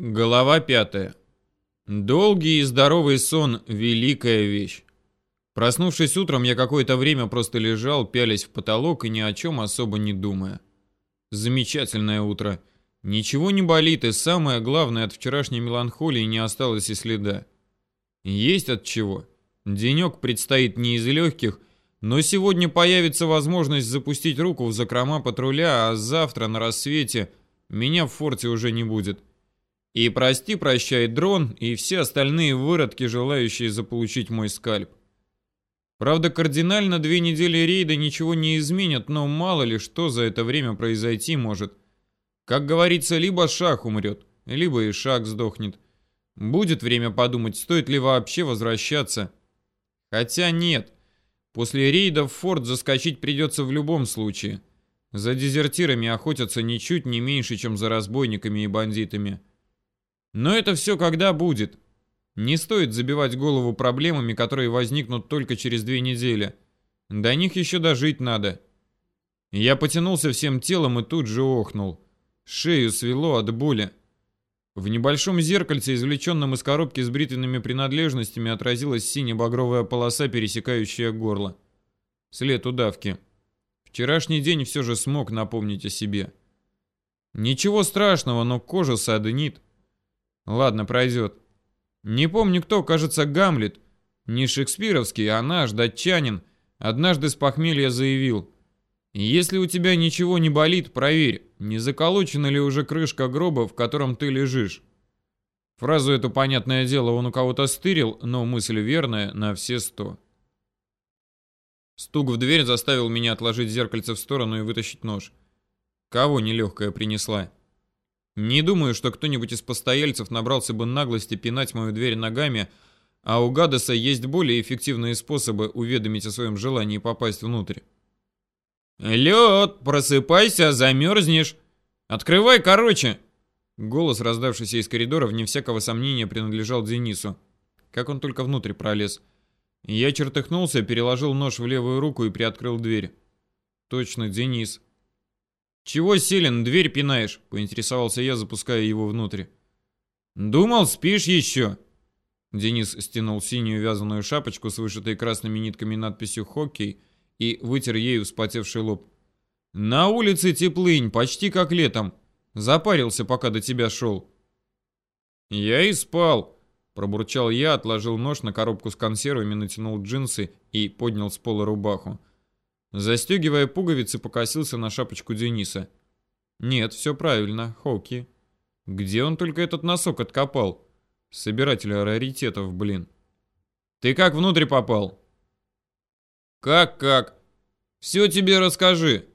Глава пятая. Долгий и здоровый сон – великая вещь. Проснувшись утром, я какое-то время просто лежал, пялясь в потолок и ни о чем особо не думая. Замечательное утро. Ничего не болит, и самое главное, от вчерашней меланхолии не осталось и следа. Есть от чего. Денек предстоит не из легких, но сегодня появится возможность запустить руку в закрома патруля, а завтра на рассвете меня в форте уже не будет. И прости, прощай, дрон и все остальные выродки, желающие заполучить мой скальп. Правда, кардинально две недели рейда ничего не изменят, но мало ли что за это время произойти может. Как говорится, либо шах умрет, либо и шаг сдохнет. Будет время подумать, стоит ли вообще возвращаться. Хотя нет. После рейда в форт заскочить придется в любом случае. За дезертирами охотятся ничуть не меньше, чем за разбойниками и бандитами. Но это все когда будет. Не стоит забивать голову проблемами, которые возникнут только через две недели. До них еще дожить надо. Я потянулся всем телом и тут же охнул. Шею свело от боли. В небольшом зеркальце, извлеченном из коробки с бритвенными принадлежностями, отразилась сине-багровая полоса, пересекающая горло. След удавки. Вчерашний день все же смог напомнить о себе. Ничего страшного, но кожа саднит. Ладно, пройдет. Не помню кто, кажется, Гамлет. Не шекспировский, а наш, датчанин. Однажды с похмелья заявил. Если у тебя ничего не болит, проверь, не заколочена ли уже крышка гроба, в котором ты лежишь. Фразу эту, понятное дело, он у кого-то стырил, но мысль верная на все сто. Стук в дверь заставил меня отложить зеркальце в сторону и вытащить нож. Кого нелегкая принесла? Не думаю, что кто-нибудь из постояльцев набрался бы наглости пинать мою дверь ногами, а у Гадеса есть более эффективные способы уведомить о своем желании попасть внутрь. «Лед, просыпайся, замерзнешь! Открывай, короче!» Голос, раздавшийся из коридора, вне всякого сомнения принадлежал Денису. Как он только внутрь пролез. Я чертыхнулся, переложил нож в левую руку и приоткрыл дверь. Точно, Денис. «Чего, Селин, дверь пинаешь?» — поинтересовался я, запуская его внутрь. «Думал, спишь еще?» Денис стянул синюю вязаную шапочку с вышитой красными нитками надписью «Хоккей» и вытер ею вспотевший лоб. «На улице теплынь, почти как летом. Запарился, пока до тебя шел». «Я и спал», — пробурчал я, отложил нож на коробку с консервами, натянул джинсы и поднял с пола рубаху. Застегивая пуговицы, покосился на шапочку Дениса. Нет, все правильно, Хоки. Где он только этот носок откопал? Собиратель раритетов, блин. Ты как внутрь попал? Как-как? Все тебе расскажи.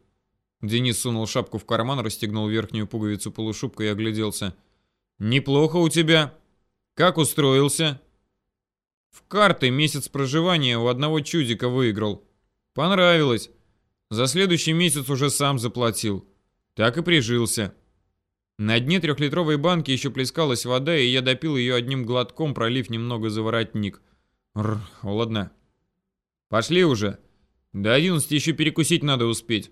Денис сунул шапку в карман, расстегнул верхнюю пуговицу полушубка и огляделся. Неплохо у тебя. Как устроился? В карты месяц проживания у одного чудика выиграл. Понравилось. За следующий месяц уже сам заплатил. Так и прижился. На дне трехлитровой банки еще плескалась вода, и я допил ее одним глотком, пролив немного за воротник. Рр, холодно. Пошли уже. До одиннадцати еще перекусить надо успеть.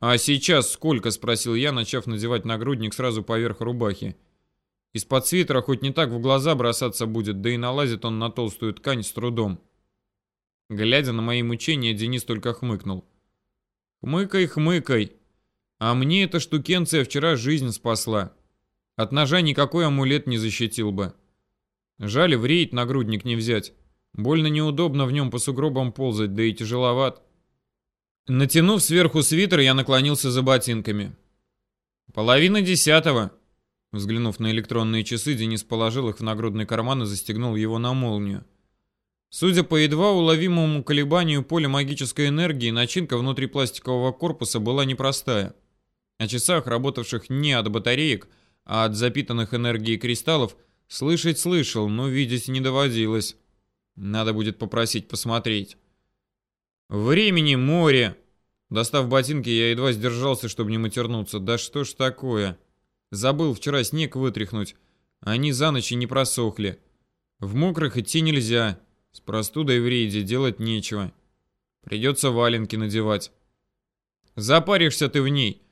А сейчас сколько, спросил я, начав надевать нагрудник сразу поверх рубахи. Из-под свитера хоть не так в глаза бросаться будет, да и налазит он на толстую ткань с трудом. Глядя на мои мучения, Денис только хмыкнул. «Хмыкай, хмыкай. А мне эта штукенция вчера жизнь спасла. От ножа никакой амулет не защитил бы. Жаль, в рейд нагрудник не взять. Больно неудобно в нем по сугробам ползать, да и тяжеловат». Натянув сверху свитер, я наклонился за ботинками. «Половина десятого». Взглянув на электронные часы, Денис положил их в нагрудный карман и застегнул его на молнию. Судя по едва уловимому колебанию поля магической энергии, начинка внутри пластикового корпуса была непростая. О часах, работавших не от батареек, а от запитанных энергией кристаллов, слышать слышал, но видеть не доводилось. Надо будет попросить посмотреть. Времени море. Достав ботинки, я едва сдержался, чтобы не матернуться. Да что ж такое? Забыл вчера снег вытряхнуть. Они за ночь и не просохли. В мокрых идти нельзя. С простудой в рейде делать нечего. Придется валенки надевать. Запаришься ты в ней.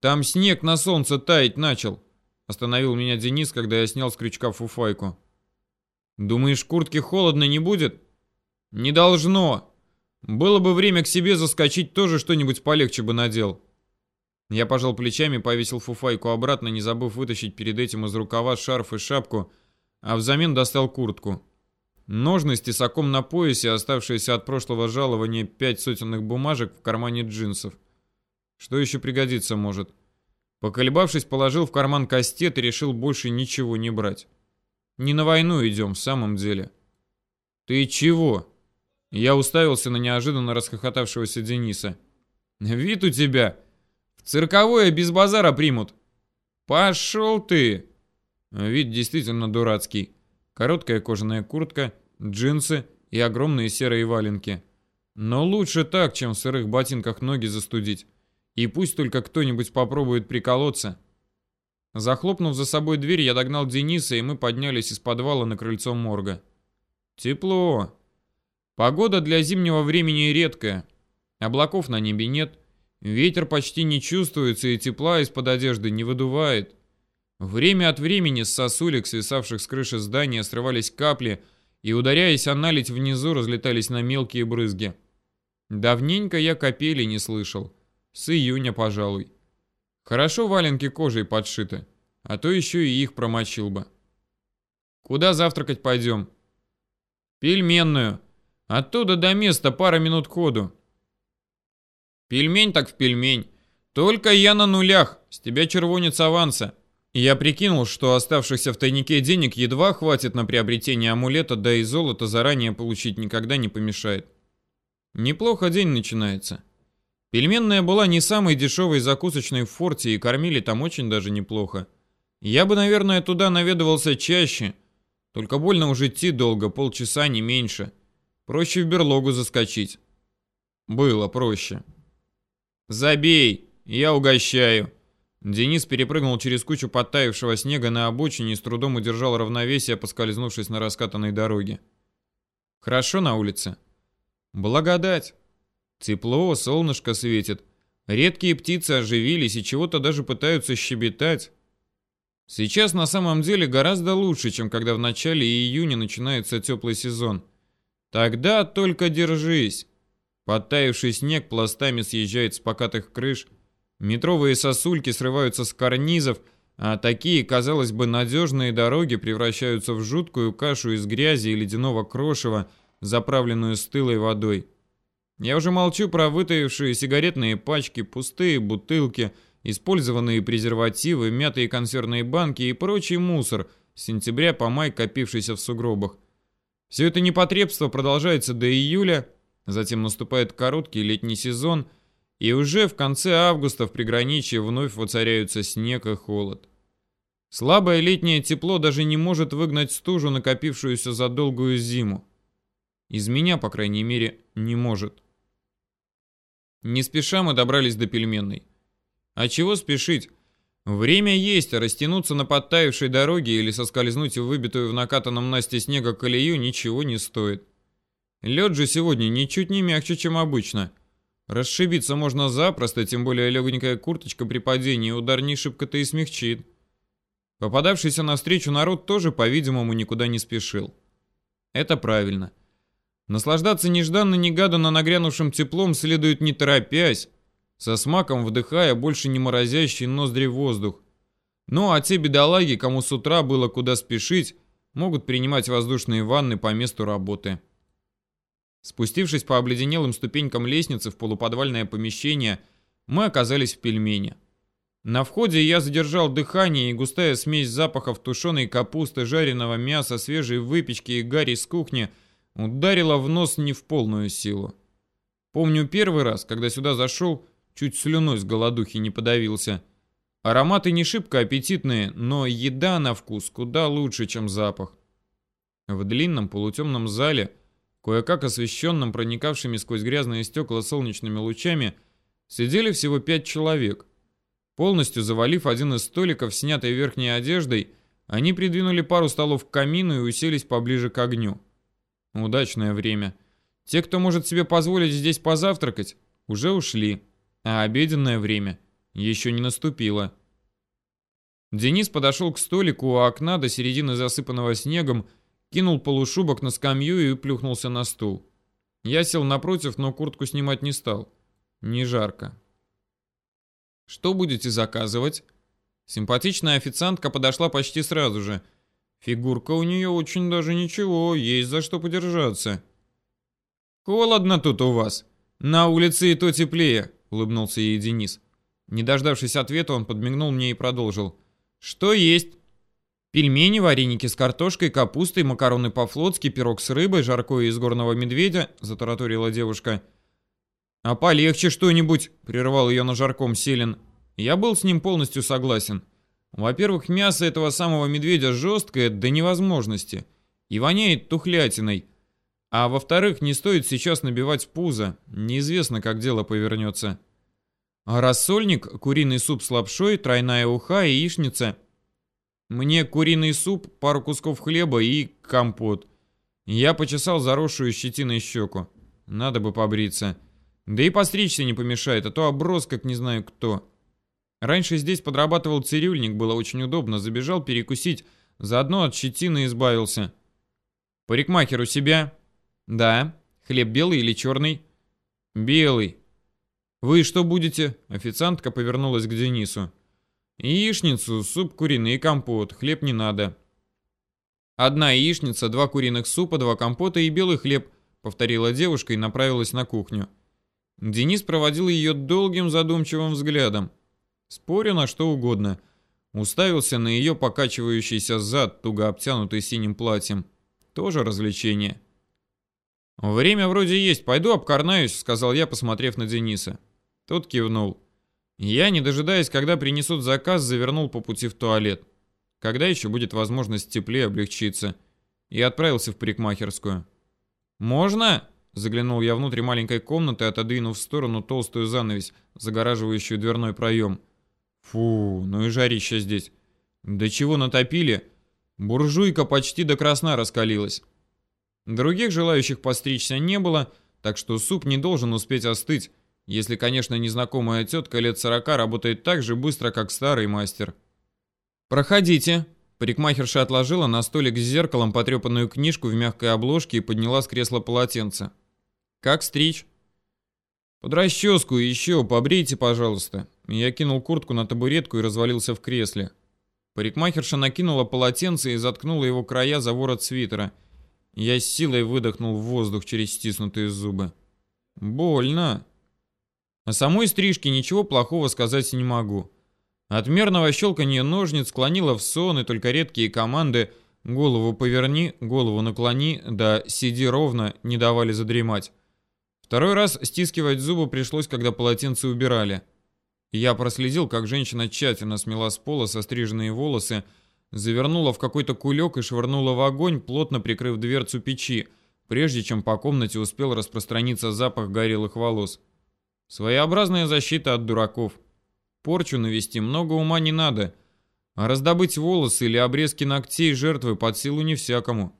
Там снег на солнце таять начал. Остановил меня Денис, когда я снял с крючка фуфайку. Думаешь, куртки холодно не будет? Не должно. Было бы время к себе заскочить, тоже что-нибудь полегче бы надел. Я пожал плечами, повесил фуфайку обратно, не забыв вытащить перед этим из рукава шарф и шапку, а взамен достал куртку. Ножны с тесаком на поясе, оставшиеся от прошлого жалования пять сотенных бумажек в кармане джинсов. Что еще пригодится может? Поколебавшись, положил в карман кастет и решил больше ничего не брать. Не на войну идем, в самом деле. Ты чего? Я уставился на неожиданно расхохотавшегося Дениса. Вид у тебя. В цирковое без базара примут. Пошел ты. Вид действительно дурацкий. Короткая кожаная куртка, джинсы и огромные серые валенки. Но лучше так, чем в сырых ботинках ноги застудить. И пусть только кто-нибудь попробует приколоться. Захлопнув за собой дверь, я догнал Дениса, и мы поднялись из подвала на крыльцо морга. Тепло. Погода для зимнего времени редкая. Облаков на небе нет. Ветер почти не чувствуется, и тепла из-под одежды не выдувает. Время от времени с сосулек, свисавших с крыши здания, срывались капли, и, ударяясь о наледь внизу, разлетались на мелкие брызги. Давненько я капели не слышал. С июня, пожалуй. Хорошо валенки кожей подшиты, а то еще и их промочил бы. Куда завтракать пойдем? Пельменную. Оттуда до места пара минут ходу. Пельмень так в пельмень. Только я на нулях, с тебя червонец аванса. Я прикинул, что оставшихся в тайнике денег едва хватит на приобретение амулета, да и золото заранее получить никогда не помешает. Неплохо день начинается. Пельменная была не самой дешевой закусочной в форте, и кормили там очень даже неплохо. Я бы, наверное, туда наведывался чаще. Только больно уже идти долго, полчаса, не меньше. Проще в берлогу заскочить. Было проще. «Забей! Я угощаю!» Денис перепрыгнул через кучу подтаявшего снега на обочине и с трудом удержал равновесие, поскользнувшись на раскатанной дороге. «Хорошо на улице?» «Благодать!» Тепло, солнышко светит. Редкие птицы оживились и чего-то даже пытаются щебетать. Сейчас на самом деле гораздо лучше, чем когда в начале июня начинается теплый сезон. Тогда только держись. Подтаявший снег пластами съезжает с покатых крыш, метровые сосульки срываются с карнизов, а такие, казалось бы, надежные дороги превращаются в жуткую кашу из грязи и ледяного крошева, заправленную стылой водой. Я уже молчу про вытаившие сигаретные пачки, пустые бутылки, использованные презервативы, мятые консервные банки и прочий мусор, с сентября по май копившийся в сугробах. Все это непотребство продолжается до июля, затем наступает короткий летний сезон, и уже в конце августа в приграничье вновь воцаряются снег и холод. Слабое летнее тепло даже не может выгнать стужу, накопившуюся за долгую зиму. Из меня, по крайней мере, не может. Не спеша мы добрались до пельменной. А чего спешить? Время есть, а растянуться на подтаявшей дороге или соскользнуть в выбитую в накатанном Насте снега колею ничего не стоит. Лед же сегодня ничуть не мягче, чем обычно. Расшибиться можно запросто, тем более легонькая курточка при падении удар не шибко-то и смягчит. Попадавшийся навстречу народ тоже, по-видимому, никуда не спешил. Это правильно. Наслаждаться нежданно-негаданно нагрянувшим теплом следует не торопясь, со смаком вдыхая больше не морозящий ноздри воздух. Ну а те бедолаги, кому с утра было куда спешить, могут принимать воздушные ванны по месту работы. Спустившись по обледенелым ступенькам лестницы в полуподвальное помещение, мы оказались в пельмене. На входе я задержал дыхание, и густая смесь запахов тушеной капусты, жареного мяса, свежей выпечки и гари с кухни – Ударила в нос не в полную силу. Помню первый раз, когда сюда зашел, чуть слюной с голодухи не подавился. Ароматы не шибко аппетитные, но еда на вкус куда лучше, чем запах. В длинном полутемном зале, кое-как освещенном проникавшими сквозь грязные стекла солнечными лучами, сидели всего пять человек. Полностью завалив один из столиков, снятой верхней одеждой, они придвинули пару столов к камину и уселись поближе к огню. Удачное время. Те, кто может себе позволить здесь позавтракать, уже ушли, а обеденное время еще не наступило. Денис подошел к столику у окна до середины засыпанного снегом, кинул полушубок на скамью и плюхнулся на стул. Я сел напротив, но куртку снимать не стал. Не жарко. «Что будете заказывать?» Симпатичная официантка подошла почти сразу же. Фигурка у нее очень даже ничего, есть за что подержаться. «Холодно тут у вас. На улице и то теплее», — улыбнулся ей Денис. Не дождавшись ответа, он подмигнул мне и продолжил. «Что есть?» Пельмени, вареники с картошкой, капустой, макароны по-флотски, пирог с рыбой, жаркое из горного медведя, затараторила девушка. А полегче что-нибудь, прервал ее на жарком Селин. Я был с ним полностью согласен. Во-первых, мясо этого самого медведя жесткое до невозможности и воняет тухлятиной. А во-вторых, не стоит сейчас набивать пузо, неизвестно, как дело повернется. А рассольник, куриный суп с лапшой, тройная уха и яичница – мне куриный суп, пару кусков хлеба и компот. Я почесал заросшую щетиной щеку. Надо бы побриться. Да и постричься не помешает, а то оброс, как не знаю кто. Раньше здесь подрабатывал цирюльник, было очень удобно. Забежал перекусить, заодно от щетины избавился. Парикмахер у себя? Да. Хлеб белый или черный? Белый. Вы что будете? Официантка повернулась к Денису. Яичницу, суп куриный и компот, хлеб не надо. Одна яичница, два куриных супа, два компота и белый хлеб, повторила девушка и направилась на кухню. Денис проводил ее долгим задумчивым взглядом. Спорю на что угодно. Уставился на ее покачивающийся зад, туго обтянутый синим платьем. Тоже развлечение. «Время вроде есть, пойду обкорнаюсь», — сказал я, посмотрев на Дениса. Тот кивнул. Я, не дожидаясь, когда принесут заказ, завернул по пути в туалет. Когда еще будет возможность теплее облегчиться? И отправился в парикмахерскую. «Можно?» — заглянул я внутрь маленькой комнаты, отодвинув в сторону толстую занавесь, загораживающую дверной проем. Фу, ну и жарище здесь. До чего натопили? Буржуйка почти до красна раскалилась. Других желающих постричься не было, так что суп не должен успеть остыть, если, конечно, незнакомая тетка лет сорока работает так же быстро, как старый мастер. «Проходите». Парикмахерша отложила на столик с зеркалом потрепанную книжку в мягкой обложке и подняла с кресла полотенце. «Как стричь?» «Под расческу еще, побрейте, пожалуйста». Я кинул куртку на табуретку и развалился в кресле. Парикмахерша накинула полотенце и заткнула его края за ворот свитера. Я с силой выдохнул в воздух через стиснутые зубы. «Больно». О самой стрижке ничего плохого сказать не могу. От мерного щелканья ножниц склонила в сон, и только редкие команды «голову поверни», «голову наклони», да «сиди ровно» не давали задремать. Второй раз стискивать зубы пришлось, когда полотенце убирали. Я проследил, как женщина тщательно смела с пола состриженные волосы, завернула в какой-то кулек и швырнула в огонь, плотно прикрыв дверцу печи, прежде чем по комнате успел распространиться запах горелых волос. Своеобразная защита от дураков. Порчу навести много ума не надо, а раздобыть волосы или обрезки ногтей жертвы под силу не всякому.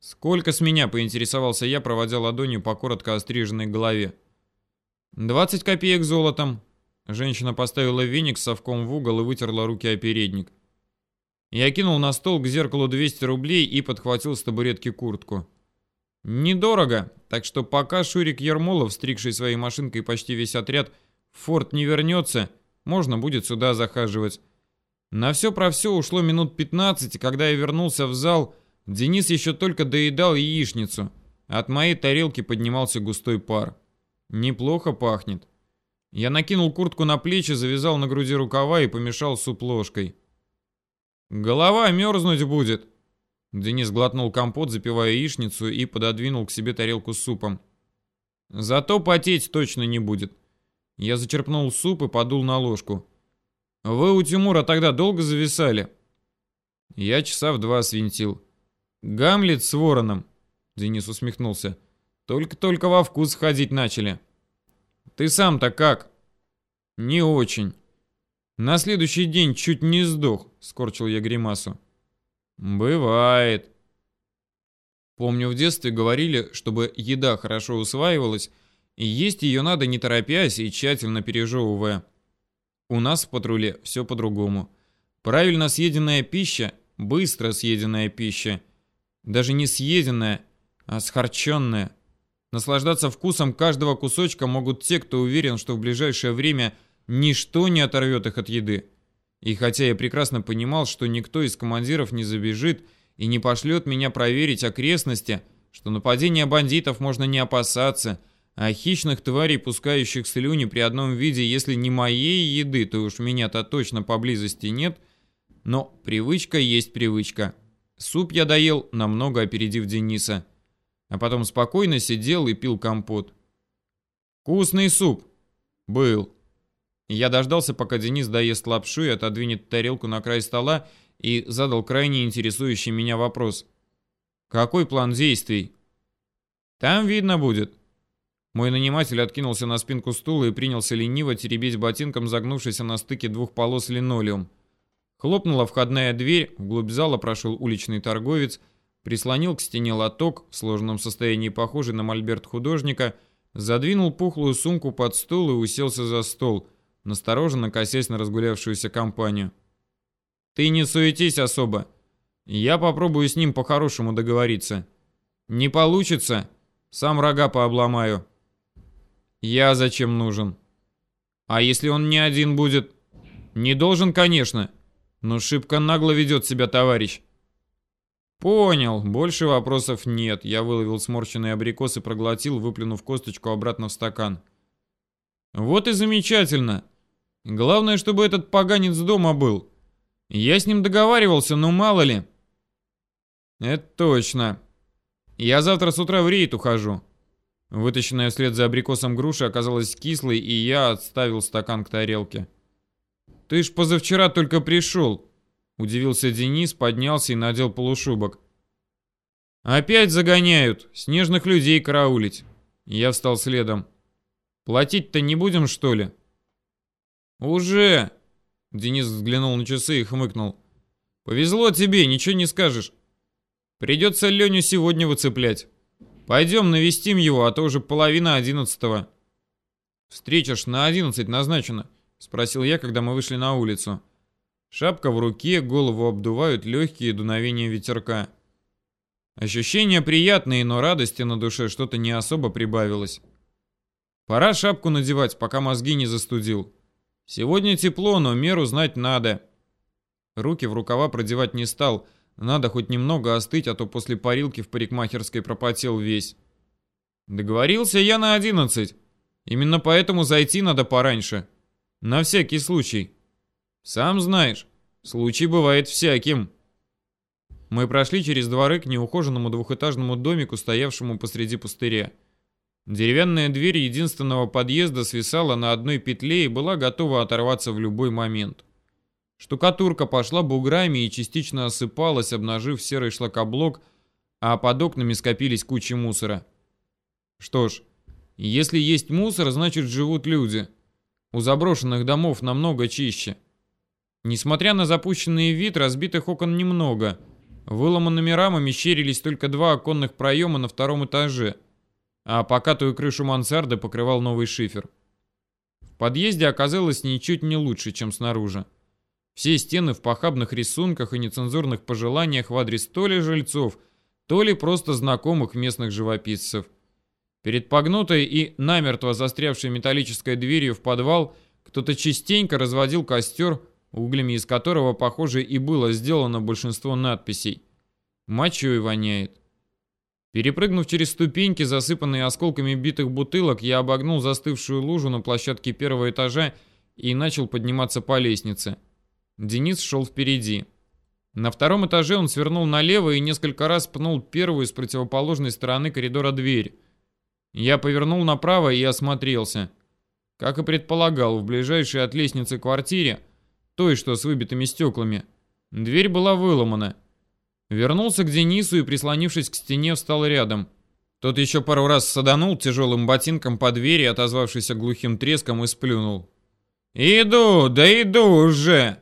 «Сколько с меня?» — поинтересовался я, проводя ладонью по коротко остриженной голове. «Двадцать копеек золотом». Женщина поставила веник с совком в угол и вытерла руки о передник. Я кинул на стол к зеркалу 200 рублей и подхватил с табуретки куртку. Недорого, так что пока Шурик Ермолов, стригший своей машинкой почти весь отряд, в форт не вернется, можно будет сюда захаживать. На все про все ушло минут 15, и когда я вернулся в зал, Денис еще только доедал яичницу. От моей тарелки поднимался густой пар. Неплохо пахнет. Я накинул куртку на плечи, завязал на груди рукава и помешал суп ложкой. «Голова мерзнуть будет», Денис глотнул компот, запивая яичницу, и пододвинул к себе тарелку с супом. Зато потеть точно не будет. Я зачерпнул суп и подул на ложку. Вы у Тимура тогда долго зависали? Я часа в два свинтил. Гамлет с вороном. Денис усмехнулся. Только-только во вкус ходить начали. Ты сам-то как? Не очень. На следующий день чуть не сдох, скорчил я гримасу. Бывает. Помню, в детстве говорили, чтобы еда хорошо усваивалась, и есть ее надо не торопясь и тщательно пережевывая. У нас в патруле все по-другому. Правильно съеденная пища, быстро съеденная пища, даже не съеденная, а схарченная. Наслаждаться вкусом каждого кусочка могут те, кто уверен, что в ближайшее время ничто не оторвет их от еды. И хотя я прекрасно понимал, что никто из командиров не забежит и не пошлет меня проверить окрестности, что нападения бандитов можно не опасаться, а хищных тварей, пускающих слюни при одном виде, если не моей еды, то уж меня-то точно поблизости нет, но привычка есть привычка. Суп я доел, намного опередив Дениса, а потом спокойно сидел и пил компот. «Вкусный суп!» «Был. Я дождался, пока Денис доест лапшу и отодвинет тарелку на край стола, и задал крайне интересующий меня вопрос. «Какой план действий?» «Там видно будет». Мой наниматель откинулся на спинку стула и принялся лениво теребить ботинком загнувшийся на стыке двух полос линолеум. Хлопнула входная дверь, вглубь зала прошел уличный торговец, прислонил к стене лоток, в сложенном состоянии похожий на мольберт художника, задвинул пухлую сумку под стол и уселся за стол – настороженно косясь на разгулявшуюся компанию. «Ты не суетись особо. Я попробую с ним по-хорошему договориться. Не получится, сам рога пообломаю». «Я зачем нужен?» «А если он не один будет?» «Не должен, конечно, но шибко нагло ведет себя товарищ». «Понял, больше вопросов нет». Я выловил сморщенный абрикос и проглотил, выплюнув косточку обратно в стакан. «Вот и замечательно. Главное, чтобы этот поганец дома был. Я с ним договаривался, но мало ли. Это точно. Я завтра с утра в рейд ухожу. Вытащенная вслед за абрикосом груша оказалась кислой, и я отставил стакан к тарелке. «Ты ж позавчера только пришел!» Удивился Денис, поднялся и надел полушубок. «Опять загоняют! Снежных людей караулить!» Я встал следом. «Платить-то не будем, что ли?» «Уже!» Денис взглянул на часы и хмыкнул. «Повезло тебе, ничего не скажешь. Придется Леню сегодня выцеплять. Пойдем навестим его, а то уже половина одиннадцатого». «Встреча ж на одиннадцать назначена», — спросил я, когда мы вышли на улицу. Шапка в руке, голову обдувают легкие дуновения ветерка. Ощущения приятные, но радости на душе что-то не особо прибавилось. Пора шапку надевать, пока мозги не застудил. Сегодня тепло, но меру знать надо. Руки в рукава продевать не стал. Надо хоть немного остыть, а то после парилки в парикмахерской пропотел весь. Договорился я на одиннадцать. Именно поэтому зайти надо пораньше. На всякий случай. Сам знаешь, случай бывает всяким. Мы прошли через дворы к неухоженному двухэтажному домику, стоявшему посреди пустыря. Деревянная дверь единственного подъезда свисала на одной петле и была готова оторваться в любой момент. Штукатурка пошла буграми и частично осыпалась, обнажив серый шлакоблок, а под окнами скопились кучи мусора. Что ж, если есть мусор, значит живут люди. У заброшенных домов намного чище. Несмотря на запущенный вид, разбитых окон немного. Выломанными рамами щерились только два оконных проема на втором этаже – а покатую крышу мансарды покрывал новый шифер. В подъезде оказалось ничуть не лучше, чем снаружи. Все стены в похабных рисунках и нецензурных пожеланиях в адрес то ли жильцов, то ли просто знакомых местных живописцев. Перед погнутой и намертво застрявшей металлической дверью в подвал кто-то частенько разводил костер, углями из которого, похоже, и было сделано большинство надписей. Мочой воняет. Перепрыгнув через ступеньки, засыпанные осколками битых бутылок, я обогнул застывшую лужу на площадке первого этажа и начал подниматься по лестнице. Денис шел впереди. На втором этаже он свернул налево и несколько раз пнул первую с противоположной стороны коридора дверь. Я повернул направо и осмотрелся. Как и предполагал, в ближайшей от лестницы квартире, той, что с выбитыми стеклами, дверь была выломана. Вернулся к Денису и, прислонившись к стене, встал рядом. Тот еще пару раз саданул тяжелым ботинком по двери, отозвавшийся глухим треском, и сплюнул. «Иду, да иду уже!»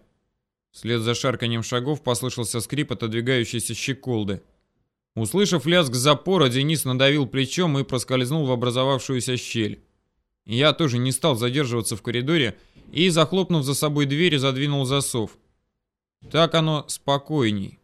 Вслед за шарканьем шагов послышался скрип отодвигающейся щеколды. Услышав лязг запора, Денис надавил плечом и проскользнул в образовавшуюся щель. Я тоже не стал задерживаться в коридоре и, захлопнув за собой дверь, задвинул засов. Так оно спокойней.